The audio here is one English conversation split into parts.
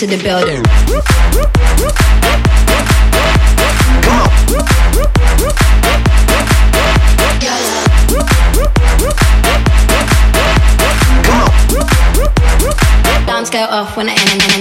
into the building. Come on. Come on. Bombs go off when I end.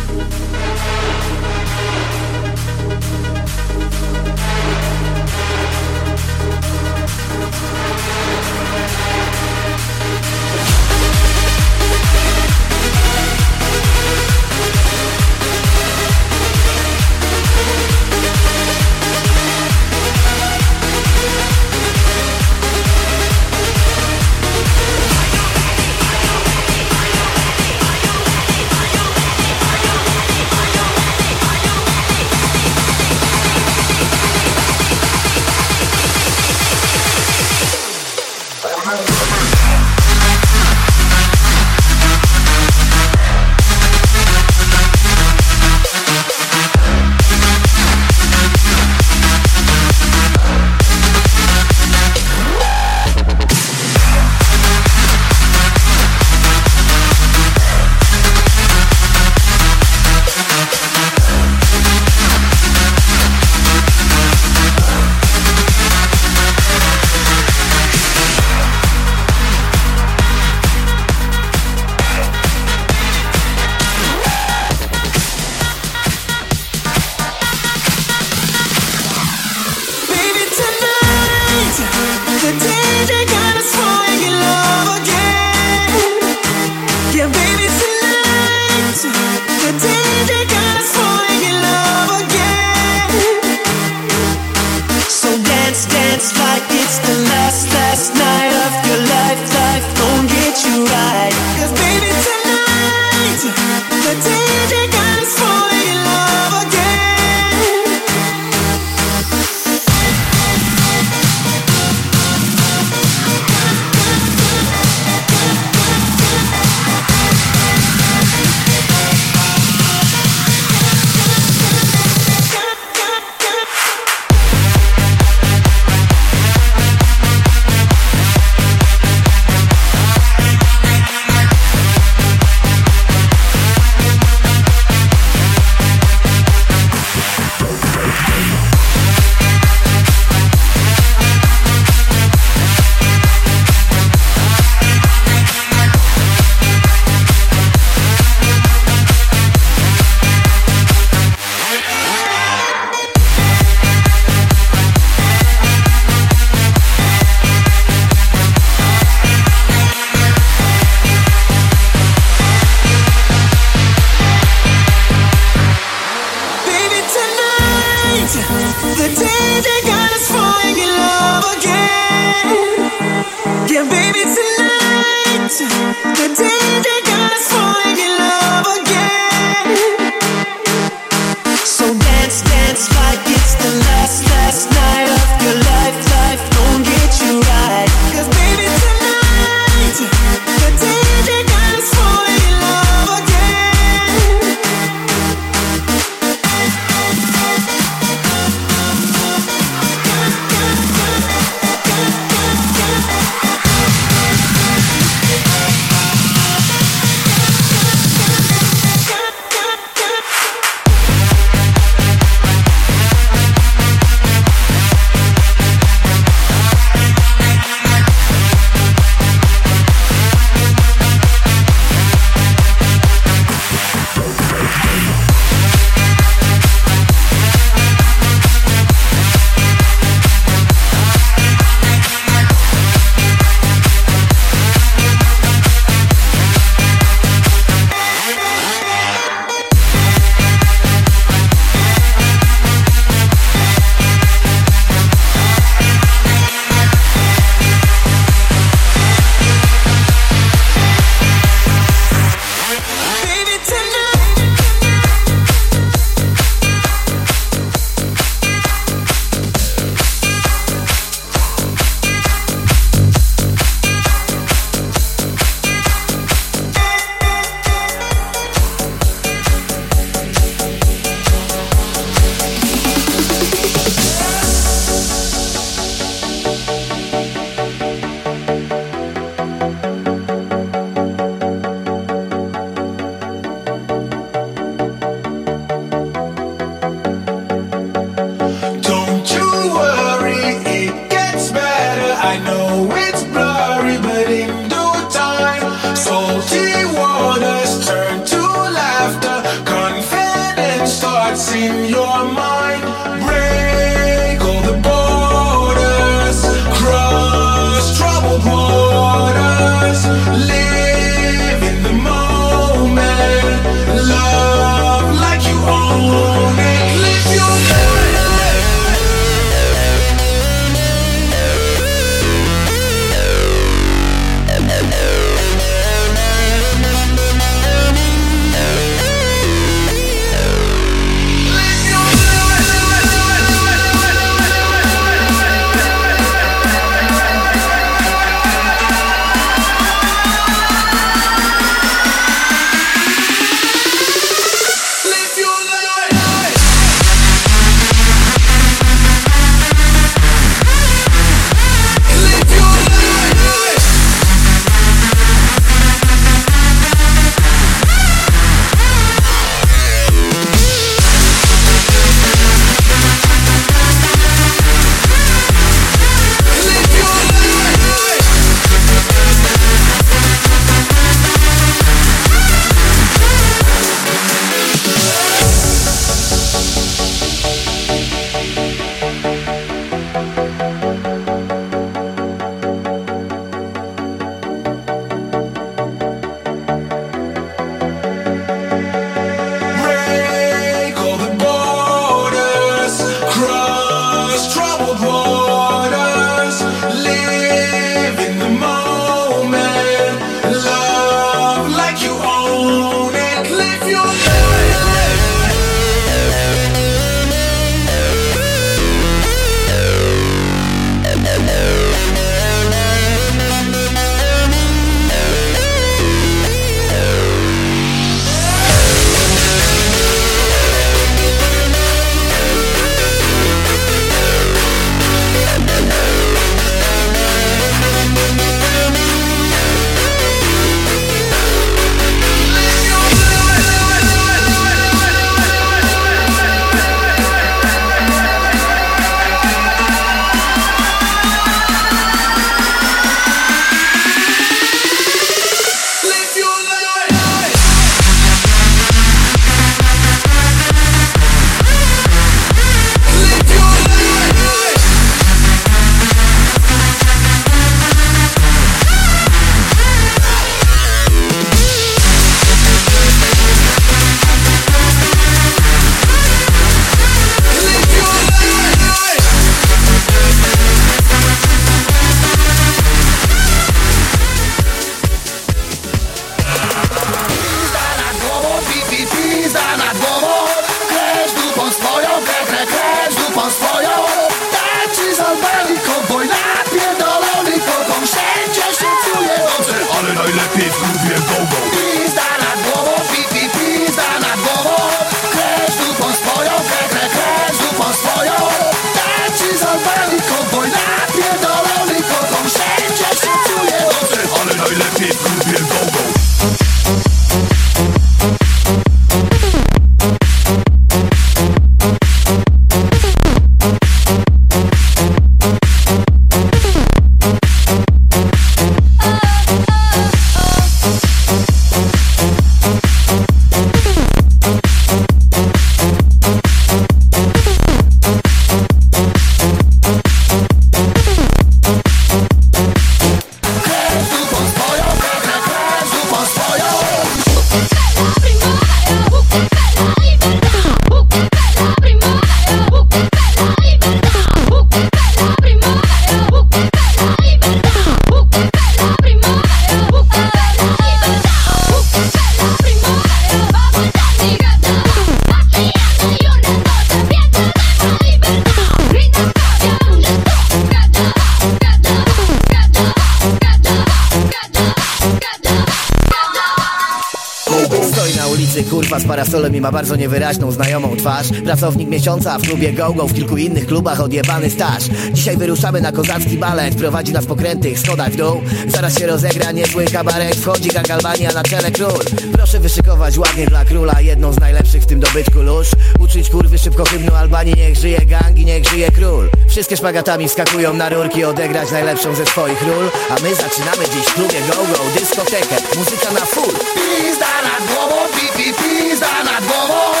Parasolem i ma bardzo niewyraźną, znajomą twarz. Pracownik miesiąca w klubie GoGo, w kilku innych klubach odjebany staż. Dzisiaj wyruszamy na kozacki balet, prowadzi nas po krętych schodach w dół. Zaraz się rozegra niezły kabaret, wchodzi gang Albania na czele król. Proszę wyszykować ładnie dla króla, jedną z najlepszych w tym dobytku lóż. Uczyć kurwy szybko hymnu Albanii, niech żyje gang i niech żyje król. Wszystkie szpagatami wskakują na rurki, odegrać najlepszą ze swoich ról. A my zaczynamy dziś w klubie GoGo, dyskotekę, muzyka na full. Pizda nad głową, pi, pi, pizda Feliz da Anagol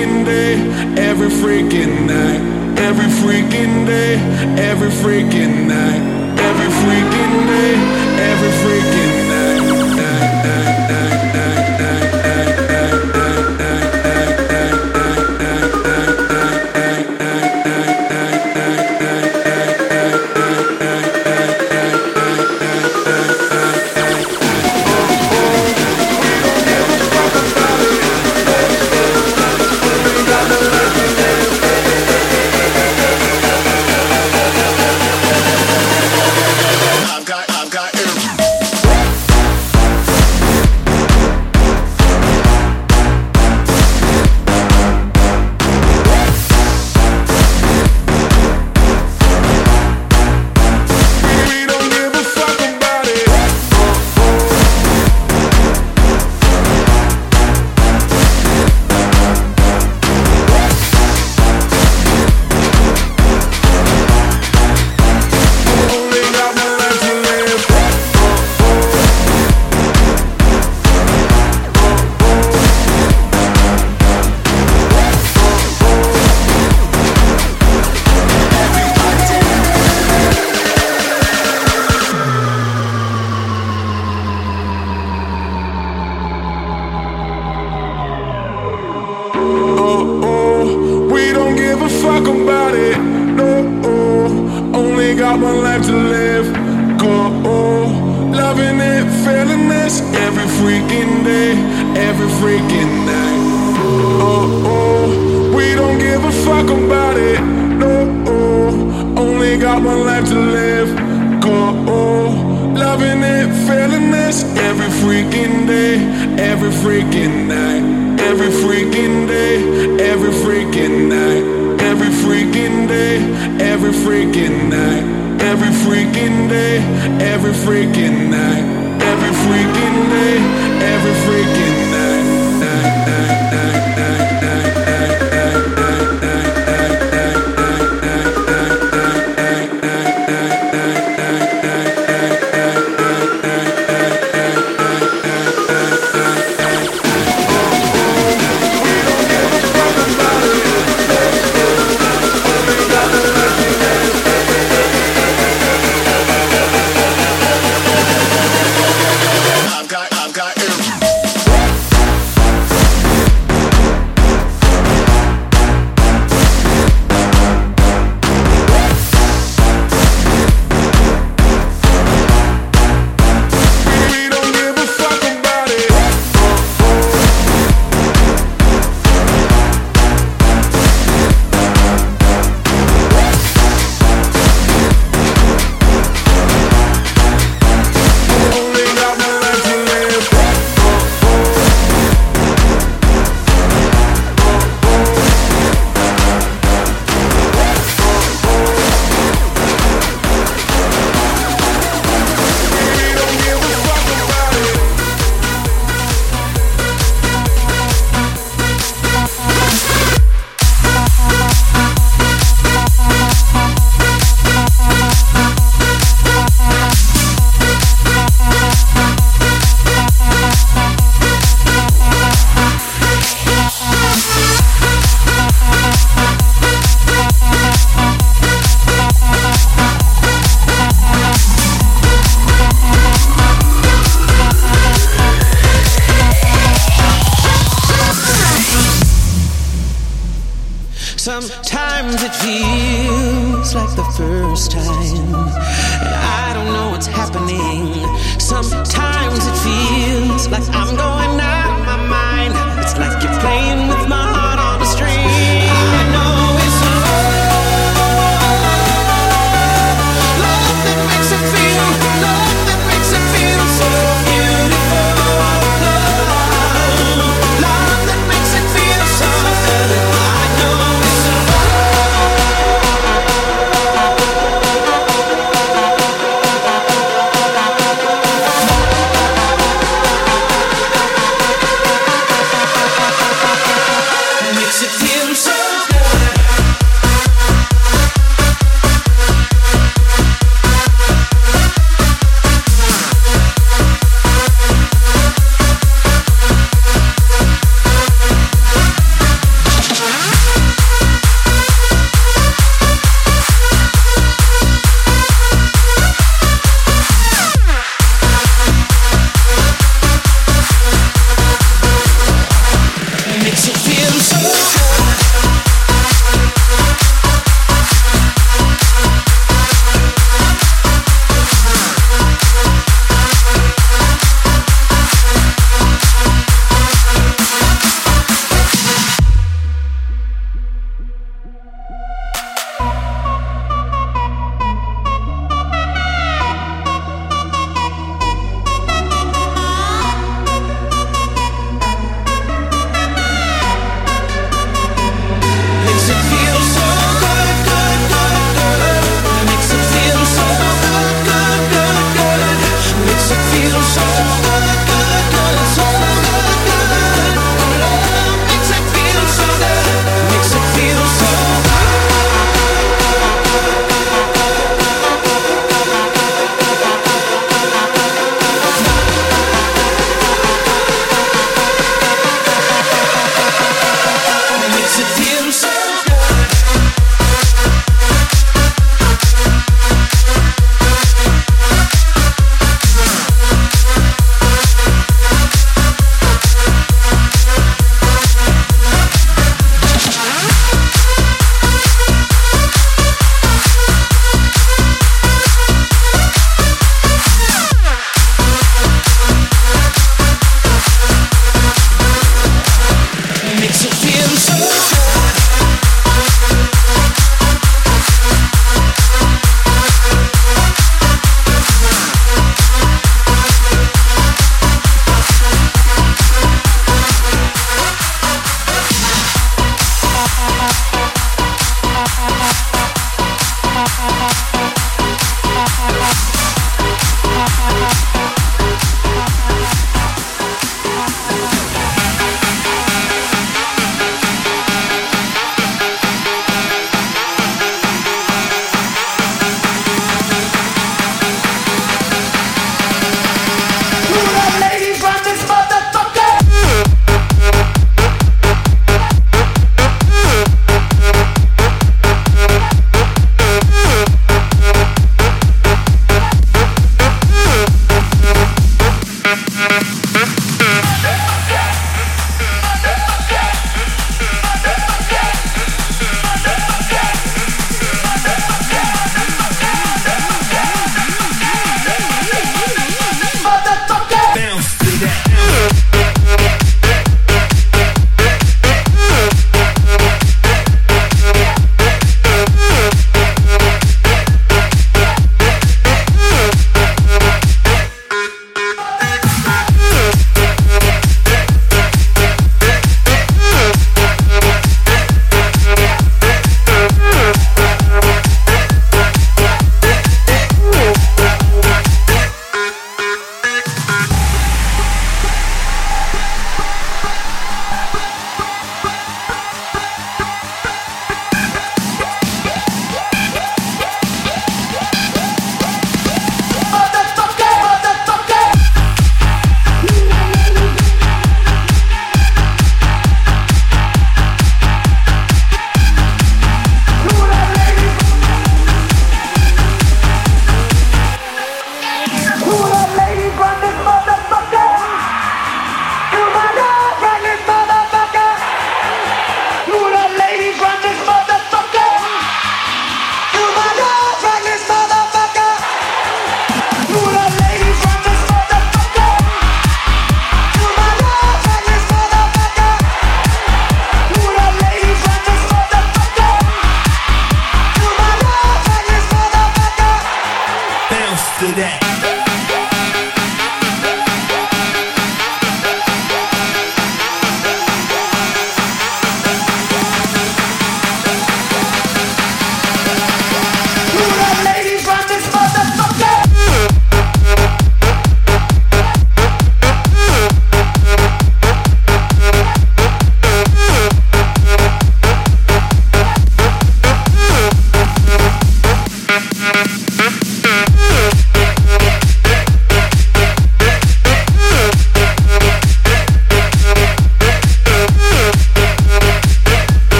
freaking day, every freaking night, every freaking day, every freaking night, every freaking day, every freaking freaking day, every freaking night. Oh, oh, we don't give a fuck about it. No, oh, only got one life to live. Go, oh, loving it, feeling this every freaking day, every freaking night. Every freaking day, every freaking night. Every freaking day, every freaking night. Every freaking day, every freaking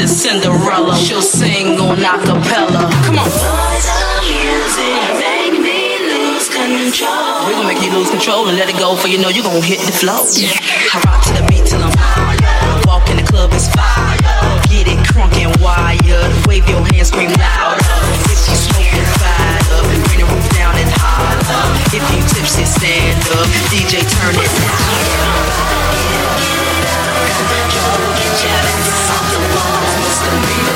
princess Cinderella, she'll sing on acapella. Come on. Boys of music make me lose control. We're gonna make you lose control and let it go, for you know you're gonna hit the flow. I rock to the beat till I'm Walk in the club, it's fire. Get it crunk and wired. Wave your hands, scream louder. If you smoking, fired up. Bring the roof down and holler. If you tipsy, stand up. DJ, turn it Every, every,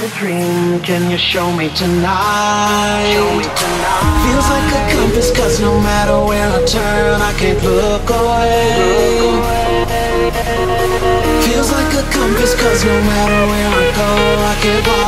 A dream. Can you show me tonight? Show me tonight. Feels like a compass, cause no matter where I turn, I can't look away. Feels like a compass, cause no matter where I go, I can't